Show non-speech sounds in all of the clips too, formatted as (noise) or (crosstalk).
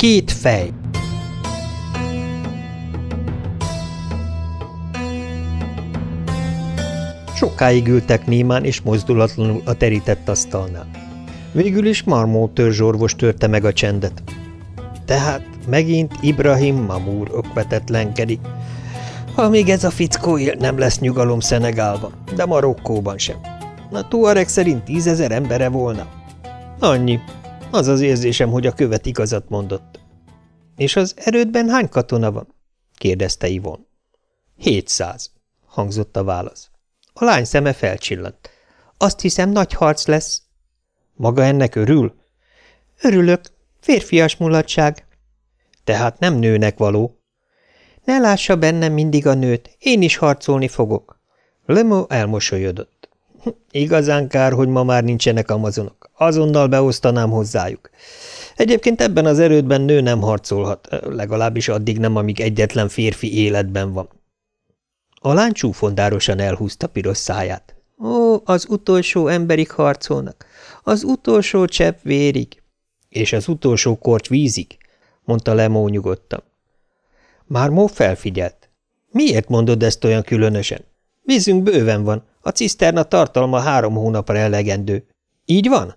Két fej! Sokáig ültek némán és mozdulatlanul a terített asztalnál. Végül is Marmó törzsorvos törte meg a csendet. Tehát megint Ibrahim Mamúr okvetetlenkedik. Ha még ez a fickó él, nem lesz nyugalom Szenegálban, de Marokkóban sem. A Tuareg szerint tízezer embere volna. Annyi. Az az érzésem, hogy a követ igazat mondott. És az erődben hány katona van? kérdezte Ivon. Hétszáz, hangzott a válasz. A lány szeme felcsillant. Azt hiszem, nagy harc lesz. Maga ennek örül? Örülök. Férfias mulatság. Tehát nem nőnek való. Ne lássa bennem mindig a nőt, én is harcolni fogok. Lemo elmosolyodott. Igazán kár, hogy ma már nincsenek amazonok. Azonnal beosztanám hozzájuk. Egyébként ebben az erődben nő nem harcolhat, legalábbis addig nem, amíg egyetlen férfi életben van. A lány csúfondárosan elhúzta piros száját. Ó, az utolsó emberig harcolnak, az utolsó csepp vérig. És az utolsó korty vízig, mondta Lemó nyugodtan. Már Mó felfigyelt. Miért mondod ezt olyan különösen? Vízünk bőven van, a ciszterna tartalma három hónapra elegendő. Így van?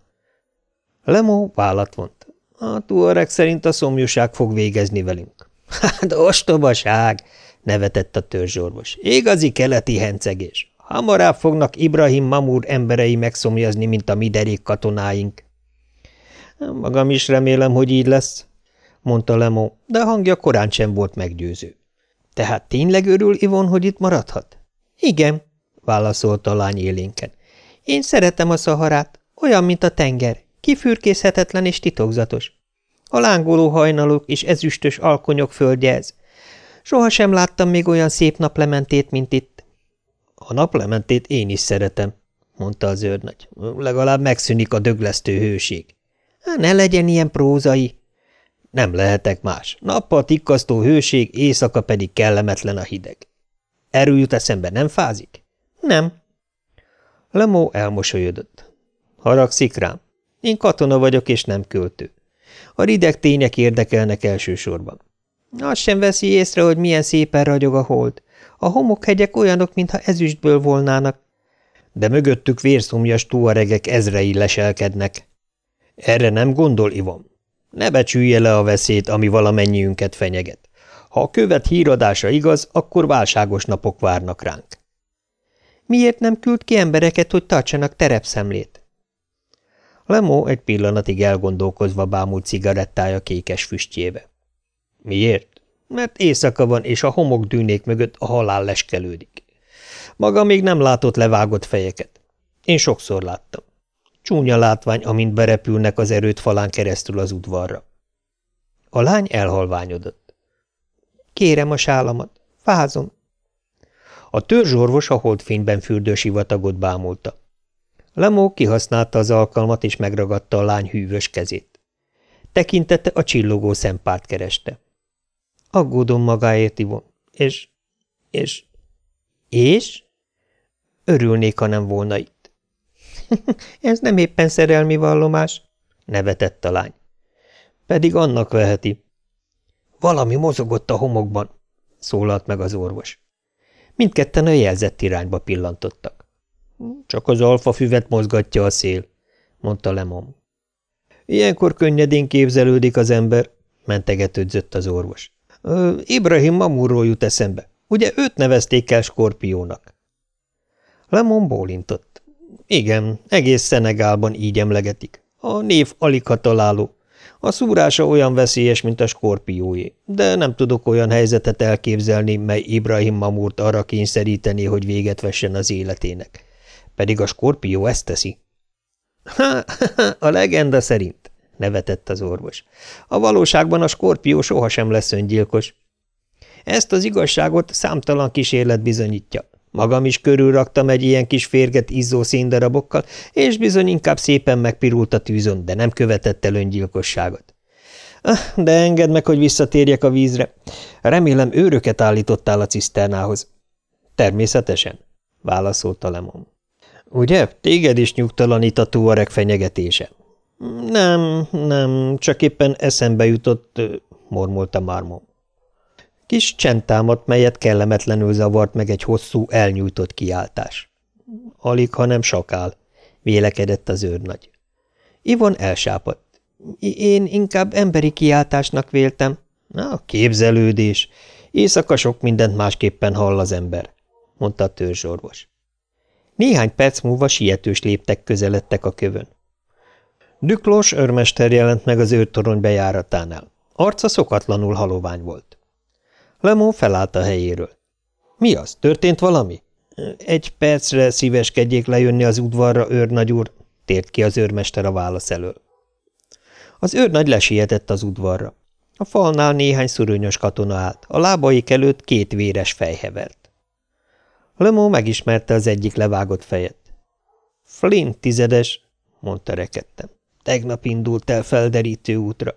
Lemó vállat vont. A tuareg szerint a szomjúság fog végezni velünk. (laughs) Hát ostobaság, nevetett a törzsorvos. Igazi keleti hencegés. Hamarabb fognak Ibrahim Mamur emberei megszomjazni, mint a mi derék katonáink. Magam is remélem, hogy így lesz, mondta Lemó, de hangja korán sem volt meggyőző. Tehát tényleg örül Ivon, hogy itt maradhat? Igen, válaszolta a lány élénken. Én szeretem a szaharát, olyan, mint a tenger, kifürkészhetetlen és titokzatos. A lángoló hajnalok és ezüstös alkonyok földje ez. Soha sem láttam még olyan szép naplementét, mint itt. A naplementét én is szeretem, mondta az őrnagy. Legalább megszűnik a döglesztő hőség. Ne legyen ilyen prózai, nem lehetek más. Nappal tikkasztó hőség, éjszaka pedig kellemetlen a hideg. Erő jut eszembe, nem fázik? Nem. Lemó elmosolyodott. Haragszik rám. Én katona vagyok, és nem költő. A rideg tények érdekelnek elsősorban. Azt sem veszi észre, hogy milyen szépen ragyog a hold. A homokhegyek olyanok, mintha ezüstből volnának. De mögöttük vérszomjas tuaregek ezrei leselkednek. Erre nem gondol, Ivom? Ne becsülje le a veszélyt, ami valamennyiünket fenyeget. Ha a követ híradása igaz, akkor válságos napok várnak ránk. Miért nem küld ki embereket, hogy tartsanak terepszemlét? Lemó egy pillanatig elgondolkozva bámult cigarettája kékes füstjébe. Miért? Mert éjszaka van, és a homok dűnék mögött a halál leskelődik. Maga még nem látott levágott fejeket. Én sokszor láttam. Csúnya látvány, amint berepülnek az erőt falán keresztül az udvarra. A lány elhalványodott. Kérem a sálamat, fázom. A törzsorvos a holdfényben fürdő sivatagot bámulta. Lemó kihasználta az alkalmat, és megragadta a lány hűvös kezét. Tekintette a csillogó szempárt kereste. Aggódom magáért, Ivon. És, és, és? Örülnék, ha nem volna itt. (laughs) Ez nem éppen szerelmi vallomás, nevetett a lány. Pedig annak veheti. Valami mozogott a homokban, szólalt meg az orvos. Mindketten a jelzett irányba pillantottak. Csak az alfa füvet mozgatja a szél, mondta Lemon. Ilyenkor könnyedén képzelődik az ember, mentegetődzött az orvos. Ibrahim Mamurról jut eszembe. Ugye őt nevezték el Skorpiónak? Lemon bólintott. Igen, egész Szenegálban így emlegetik. A név alig találó. A szúrása olyan veszélyes, mint a skorpióé, de nem tudok olyan helyzetet elképzelni, mely Ibrahim Mamurt arra kényszeríteni, hogy véget vessen az életének. Pedig a skorpió ezt teszi. Ha, a legenda szerint, nevetett az orvos. A valóságban a skorpió sohasem lesz öngyilkos. Ezt az igazságot számtalan kísérlet bizonyítja. Magam is körülraktam egy ilyen kis férget izzó széndarabokkal, és bizony inkább szépen megpirult a tűzön, de nem követett el öngyilkosságot. Ah, de engedd meg, hogy visszatérjek a vízre. Remélem őröket állítottál a ciszternához. Természetesen, válaszolta Lemon. Ugye, téged is nyugtalanít a tuareg fenyegetése. Nem, nem, csak éppen eszembe jutott, mormolta Marmon. Kis csend támadt, melyet kellemetlenül zavart meg egy hosszú, elnyújtott kiáltás. Alig, hanem sakál, vélekedett az őrnagy. Ivon elsápadt. Én inkább emberi kiáltásnak véltem. Na, képzelődés. Éjszaka sok mindent másképpen hall az ember, mondta a törzsorvos. Néhány perc múlva sietős léptek közeledtek a kövön. Düklós örmester jelent meg az őrtorony bejáratánál. Arca szokatlanul halovány volt. Lemó felállt a helyéről. – Mi az? Történt valami? – Egy percre szíveskedjék lejönni az udvarra, őrnagy úr – tért ki az őrmester a válasz elől. Az őrnagy lesietett az udvarra. A falnál néhány szuronyos katona állt, a lábaik előtt két véres fej hevert. Lemó megismerte az egyik levágott fejet. – Flint tizedes – mondta rekedtem. – Tegnap indult el felderítő útra.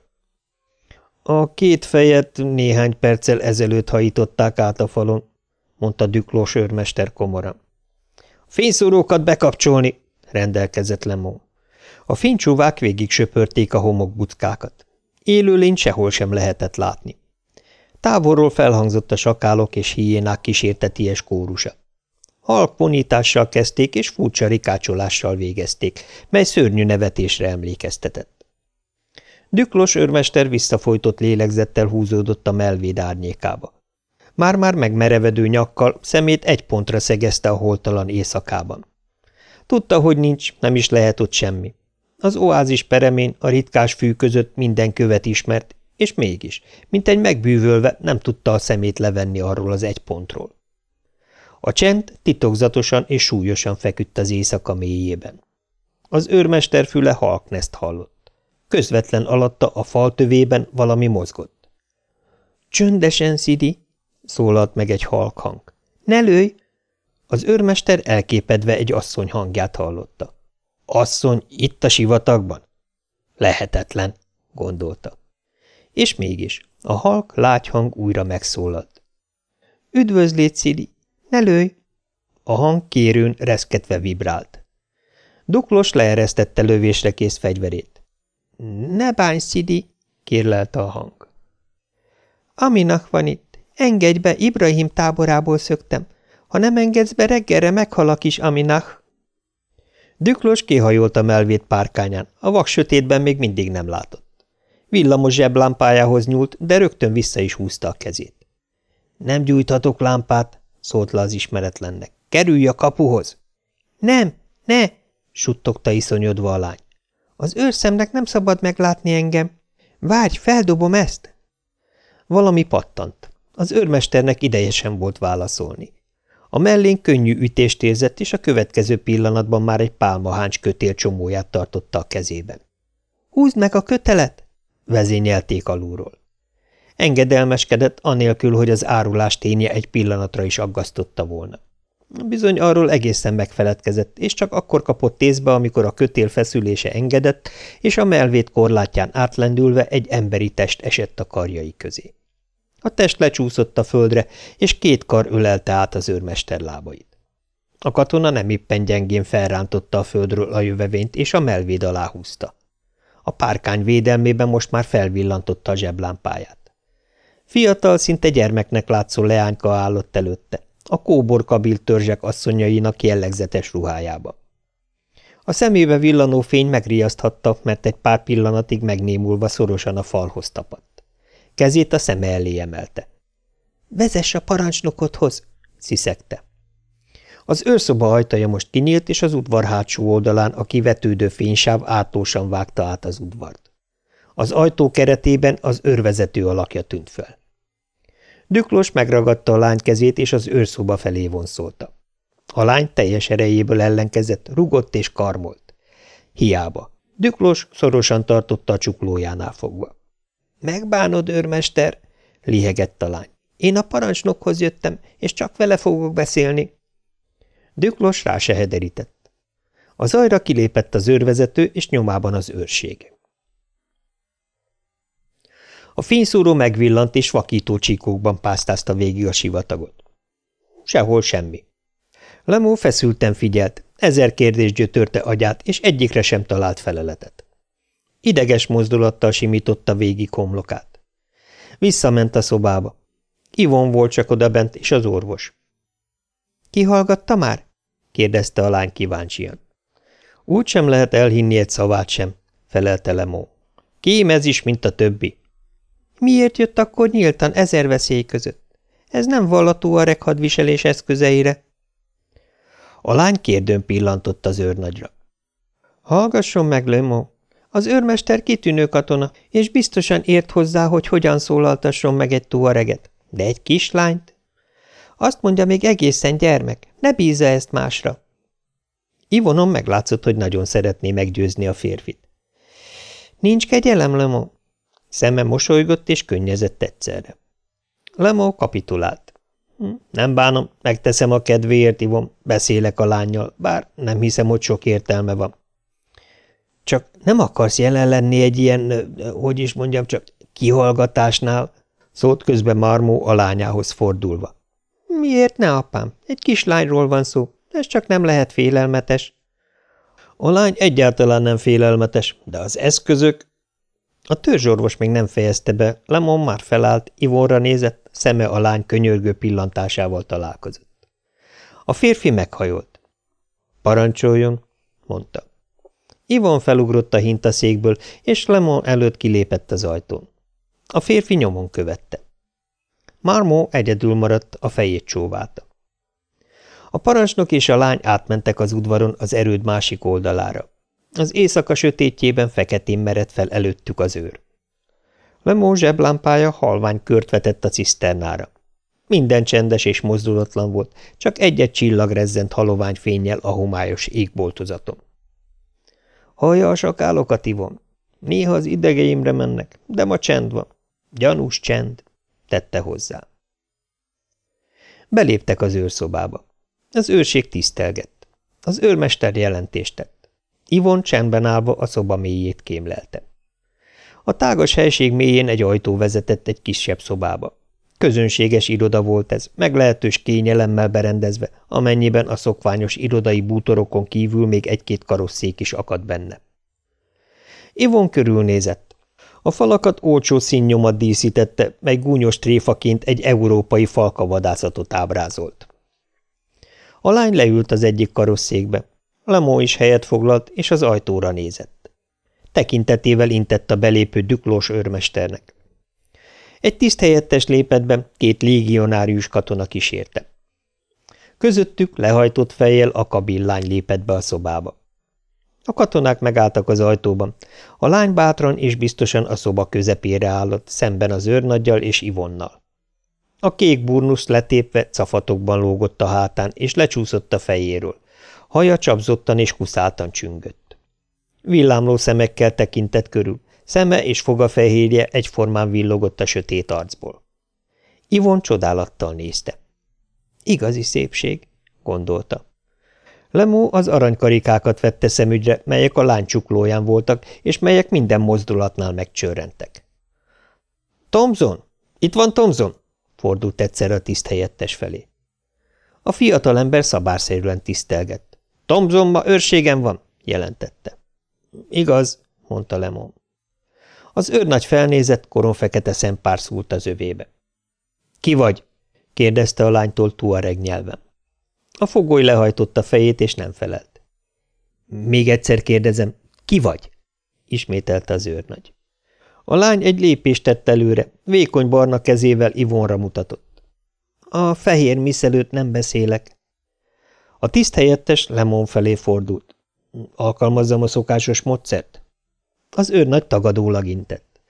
A két fejet néhány perccel ezelőtt hajították át a falon, mondta Düklós őrmester komoran. Fényszórókat bekapcsolni, rendelkezett Lemó. A fénycsúvák végig söpörték a homokbuckákat. Élőlény sehol sem lehetett látni. Távolról felhangzott a sakálok és hiénák kísérteties kórusa. Halk kezdték, és furcsa rikácsolással végezték, mely szörnyű nevetésre emlékeztetett. Düklós őrmester visszafolytott lélegzettel húzódott a melvéd árnyékába. Már-már megmerevedő nyakkal szemét egy pontra szegezte a holtalan éjszakában. Tudta, hogy nincs, nem is lehet ott semmi. Az oázis peremén a ritkás fű között minden követ ismert, és mégis, mint egy megbűvölve nem tudta a szemét levenni arról az egy pontról. A csend titokzatosan és súlyosan feküdt az éjszaka mélyében. Az őrmester füle halkneszt hallott. Közvetlen alatta a fal tövében valami mozgott. – Csöndesen, Szidi! – szólalt meg egy halk hang. – Ne lőj! Az őrmester elképedve egy asszony hangját hallotta. – Asszony, itt a sivatagban? – Lehetetlen – gondolta. És mégis a halk lágyhang újra megszólalt. – Üdvözlét, Szidi! Ne lőj! A hang kérőn reszketve vibrált. Duklos leeresztette lövésre kész fegyverét. Ne bánj, Szidi, kérlelte a hang. Aminak van itt. Engedj be, Ibrahim táborából szöktem. Ha nem engedsz be, reggelre meghal a kis Aminach. Düklós kihajolt a melvét párkányán, a vak sötétben még mindig nem látott. Villamos zseblámpájához nyúlt, de rögtön vissza is húzta a kezét. Nem gyújthatok lámpát, szólt le az ismeretlennek. Kerülj a kapuhoz! Nem, ne, suttogta iszonyodva a lány. Az őrszemnek nem szabad meglátni engem. Várj, feldobom ezt! Valami pattant. Az őrmesternek ideje sem volt válaszolni. A mellén könnyű ütést érzett, és a következő pillanatban már egy pálmaháncs kötél csomóját tartotta a kezében. – Húzd meg a kötelet! – vezényelték alulról. Engedelmeskedett, anélkül, hogy az árulás ténye egy pillanatra is aggasztotta volna. Bizony arról egészen megfeledkezett, és csak akkor kapott tészbe, amikor a kötél feszülése engedett, és a melvét korlátján átlendülve egy emberi test esett a karjai közé. A test lecsúszott a földre, és két kar ölelte át az őrmester lábait. A katona nem éppen gyengén felrántotta a földről a jövevényt, és a melvéd alá húzta. A párkány védelmében most már felvillantotta a zseblámpáját. Fiatal, szinte gyermeknek látszó leányka állott előtte, a kóborkabil törzsek asszonyainak jellegzetes ruhájába. A szemébe villanó fény megriaszthatta, mert egy pár pillanatig megnémulva szorosan a falhoz tapadt. Kezét a szeme elé emelte. – Vezess a parancsnokodhoz! – sziszegte. Az őrszoba ajtaja most kinyílt, és az udvar hátsó oldalán a kivetődő fénysáv átlósan vágta át az udvart. Az ajtó keretében az őrvezető alakja tűnt fel. Düklós megragadta a lány kezét, és az őrszoba felé vonszolta. A lány teljes erejéből ellenkezett, rugott és karmolt. Hiába. Düklós szorosan tartotta a csuklójánál fogva. – Megbánod, őrmester? – lihegett a lány. – Én a parancsnokhoz jöttem, és csak vele fogok beszélni. Düklós rá se hederített. Az ajra kilépett az őrvezető, és nyomában az őrség. A fényszóró megvillant, és vakító csíkókban pásztázta végig a sivatagot. Sehol semmi. Lemó feszülten figyelt, ezer kérdés gyötörte agyát, és egyikre sem talált feleletet. Ideges mozdulattal simította végig homlokát. Visszament a szobába. Ivon volt csak odabent, és az orvos. – Kihallgatta már? – kérdezte a lány kíváncsian. – Úgy sem lehet elhinni egy szavát sem – felelte Lemó. – Kém ez is, mint a többi. – Miért jött akkor nyíltan ezer veszély között? Ez nem vallató a reghadviselés eszközeire. A lány kérdőn pillantott az őrnagyra. – Hallgasson meg, Lemó! Az őrmester kitűnő katona, és biztosan ért hozzá, hogy hogyan szólaltasson meg egy tuareget. De egy kislányt? Azt mondja, még egészen gyermek. Ne bízza ezt másra. Ivonon meglátszott, hogy nagyon szeretné meggyőzni a férfit. Nincs kegyelem, Lemó? Szeme mosolygott és könnyezett egyszerre. Lemó kapitulált. Hm, nem bánom, megteszem a kedvéért, Ivon, beszélek a lányjal, bár nem hiszem, hogy sok értelme van. Csak nem akarsz jelen lenni egy ilyen, hogy is mondjam, csak kihallgatásnál? Szólt közben Marmó a lányához fordulva. Miért ne, apám? Egy kislányról van szó, ez csak nem lehet félelmetes. A lány egyáltalán nem félelmetes, de az eszközök... A törzsorvos még nem fejezte be, Lemon már felállt, Ivonra nézett, szeme a lány könyörgő pillantásával találkozott. A férfi meghajolt. Parancsoljon, mondta. Ivon felugrott a hintaszékből, és Lemon előtt kilépett az ajtón. A férfi nyomon követte. Marmó egyedül maradt, a fejét csóválta. A parancsnok és a lány átmentek az udvaron az erőd másik oldalára. Az éjszaka sötétjében feketén mered fel előttük az őr. Lemó zseblámpája halvány kört vetett a ciszternára. Minden csendes és mozdulatlan volt, csak egy-egy csillag rezzent halovány fényjel a homályos égboltozaton. Hallja a sakálokat, Ivon? Néha az idegeimre mennek, de ma csend van. Gyanús csend, tette hozzá. Beléptek az őrszobába. Az őrség tisztelgett. Az őrmester jelentést tett. Ivon csendben állva a szoba mélyét kémlelte. A tágas helység mélyén egy ajtó vezetett egy kisebb szobába. Közönséges iroda volt ez, meglehetős kényelemmel berendezve, amennyiben a szokványos irodai bútorokon kívül még egy-két karosszék is akadt benne. Ivon körülnézett. A falakat olcsó színnyomat díszítette, mely gúnyos tréfaként egy európai falkavadászatot ábrázolt. A lány leült az egyik karosszékbe. Lemó is helyet foglalt, és az ajtóra nézett. Tekintetével intett a belépő düklós őrmesternek. Egy tiszthelyettes lépett be, két légionárius katona kísérte. Közöttük lehajtott fejjel a kabillány lépett be a szobába. A katonák megálltak az ajtóban. A lány bátran és biztosan a szoba közepére állott, szemben az őrnaggyal és Ivonnal. A kék burnusz letépve cafatokban lógott a hátán, és lecsúszott a fejéről. Haja csapzottan és kuszáltan csüngött. Villámló szemekkel tekintett körül, Szeme és fogafehérje egyformán villogott a sötét arcból. Ivon csodálattal nézte. Igazi szépség, gondolta. Lemó az aranykarikákat vette szemügyre, melyek a lány csuklóján voltak, és melyek minden mozdulatnál megcsörrentek. – Tomzon! Itt van Tomzon! – fordult egyszer a tiszthelyettes felé. A fiatalember szabárszerűen tisztelgett. – Tomzon ma őrségem van! – jelentette. – Igaz – mondta Lemon. Az őrnagy felnézett, koronfekete szempár szúlt az övébe. – Ki vagy? – kérdezte a lánytól tuareg nyelven. A fogoly lehajtotta fejét, és nem felelt. – Még egyszer kérdezem, ki vagy? – ismételte az őrnagy. A lány egy lépést tett előre, vékony barna kezével Ivonra mutatott. – A fehér miszelőt nem beszélek. A tiszthelyettes Lemon felé fordult. – Alkalmazzam a szokásos módszert? Az őrnagy tagadólag intett.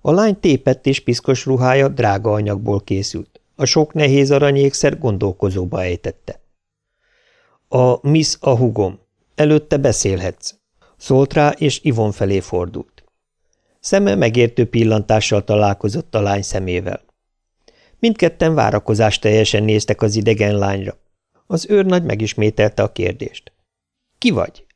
A lány tépett és piszkos ruhája drága anyagból készült. A sok nehéz aranyékszer gondolkozóba ejtette. A Miss a hugom. Előtte beszélhetsz. Szólt rá, és Ivon felé fordult. Szeme megértő pillantással találkozott a lány szemével. Mindketten várakozás teljesen néztek az idegen lányra. Az őrnagy megismételte a kérdést. – Ki vagy?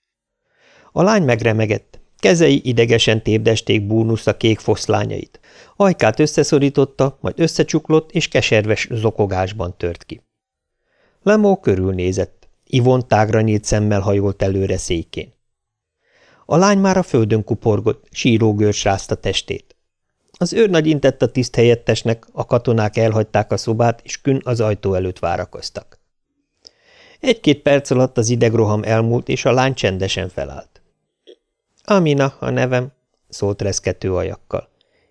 A lány megremegett, Kezei idegesen tépdesték búnusza kék foszlányait. Ajkát összeszorította, majd összecsuklott, és keserves zokogásban tört ki. Lemó körülnézett. Ivon tágra nyílt szemmel hajolt előre székén. A lány már a földön kuporgott, sírógőrs rázta testét. Az őrnagy intett a tiszthelyettesnek, a katonák elhagyták a szobát, és Kün az ajtó előtt várakoztak. Egy-két perc alatt az idegroham elmúlt, és a lány csendesen felállt. – Amina a nevem – szólt reszkető ajakkal.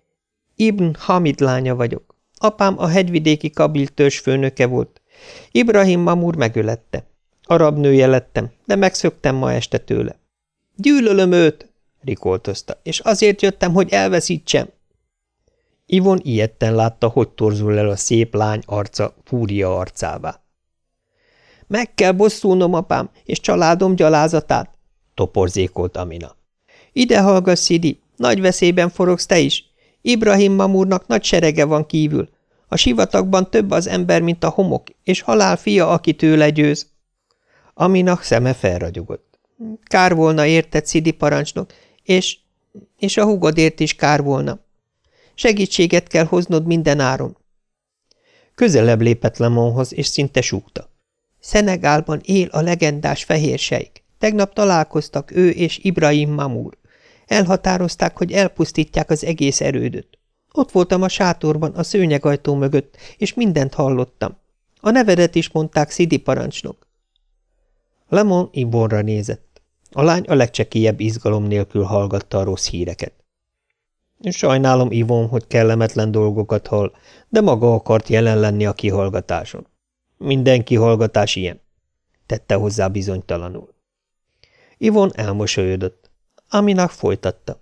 – Ibn Hamid lánya vagyok. Apám a hegyvidéki kabil főnöke volt. Ibrahim Mamur megölette. Arab nője lettem, de megszöktem ma este tőle. – Gyűlölöm őt! – rikoltozta, – és azért jöttem, hogy elveszítsem. Ivon ilyetten látta, hogy torzul el a szép lány arca fúria arcává. Meg kell bosszulnom apám és családom gyalázatát, toporzékolt Amina. Ide hallgass, Szidi, nagy veszélyben forogsz te is. Ibrahim Mamurnak nagy serege van kívül. A sivatagban több az ember, mint a homok, és halál fia, aki tőle győz. Amina szeme felragyogott. Kár volna érted, Szidi parancsnok, és, és a hugodért is kár volna. Segítséget kell hoznod minden áron. Közelebb lépett Lemonhoz, és szinte súgta. Szenegálban él a legendás fehér sejk. Tegnap találkoztak ő és Ibrahim Mamur. Elhatározták, hogy elpusztítják az egész erődöt. Ott voltam a sátorban, a szőnyegajtó mögött, és mindent hallottam. A nevedet is mondták Szidi parancsnok. Lemon Ibonra nézett. A lány a legcsekélyebb izgalom nélkül hallgatta a rossz híreket. Sajnálom, Ivon, hogy kellemetlen dolgokat hall, de maga akart jelen lenni a kihallgatáson. Minden kihallgatás ilyen, tette hozzá bizonytalanul. Ivon elmosolyodott. Aminak folytatta.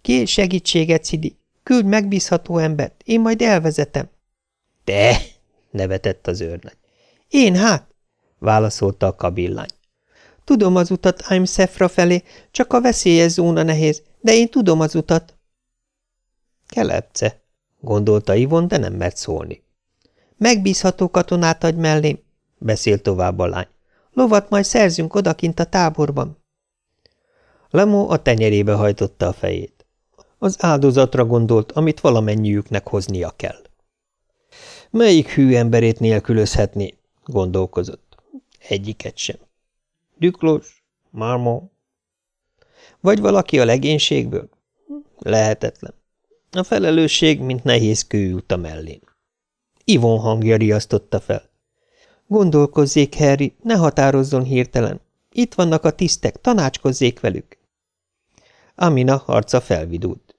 Kér segítséget, Szidi. Küldj megbízható embert, én majd elvezetem. Te! nevetett az őrnagy. Én hát? válaszolta a kabillány. Tudom az utat I'm Szefra felé, csak a veszélyes zóna nehéz, de én tudom az utat. Kelepce, gondolta Ivon, de nem mert szólni. Megbízható katonát adj mellém, beszélt tovább a lány. Lovat majd szerzünk odakint a táborban. Lemó a tenyerébe hajtotta a fejét. Az áldozatra gondolt, amit valamennyiüknek hoznia kell. Melyik hű emberét nélkülözhetné, gondolkozott. Egyiket sem. Düklós, Marmon. Vagy valaki a legénységből? Lehetetlen. A felelősség, mint nehéz kő jut a mellén. Ivon hangja riasztotta fel. Gondolkozzék, Harry, ne határozzon hirtelen. Itt vannak a tisztek, tanácskozzék velük. Amina arca felvidult.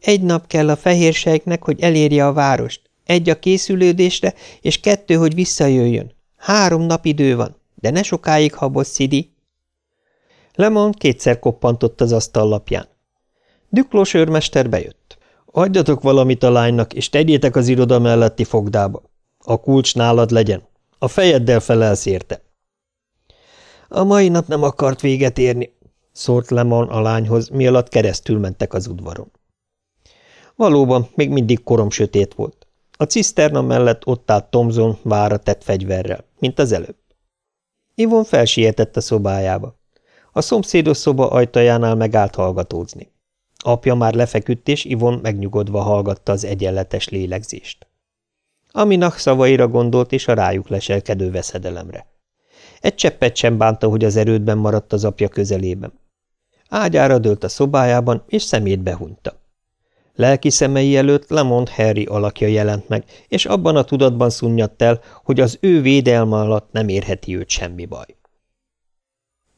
Egy nap kell a fehérségnek, hogy elérje a várost. Egy a készülődésre, és kettő, hogy visszajöjjön. Három nap idő van, de ne sokáig habos, Szidi. Lemon kétszer koppantott az asztal lapján. Düklós őrmester bejött. Adjatok valamit a lánynak, és tegyétek az iroda melletti fogdába. A kulcs nálad legyen. A fejeddel felelsz érte. A mai nap nem akart véget érni, szólt Lemon a lányhoz, mi alatt keresztül mentek az udvaron. Valóban, még mindig korom sötét volt. A ciszterna mellett ott állt Tomzon vára tett fegyverrel, mint az előbb. Ivon felsietett a szobájába. A szomszédos szoba ajtajánál megállt hallgatózni. Apja már lefeküdt, és Ivon megnyugodva hallgatta az egyenletes lélegzést. Aminak szavaira gondolt, és a rájuk leselkedő veszedelemre. Egy cseppet sem bánta, hogy az erődben maradt az apja közelében. Ágyára dőlt a szobájában, és szemét behunyta. Lelki szemei előtt Lemond Harry alakja jelent meg, és abban a tudatban szunnyadt el, hogy az ő védelme alatt nem érheti őt semmi baj.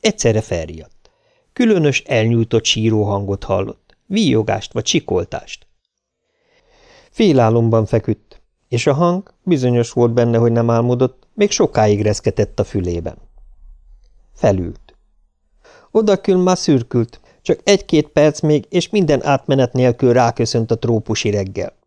Egyszerre felriadt. Különös, elnyújtott síró hangot hallott víjogást vagy csikoltást. Félálomban feküdt, és a hang bizonyos volt benne, hogy nem álmodott, még sokáig reszketett a fülében. Felült. Odakül már szürkült, csak egy-két perc még, és minden átmenet nélkül ráköszönt a trópusi reggel.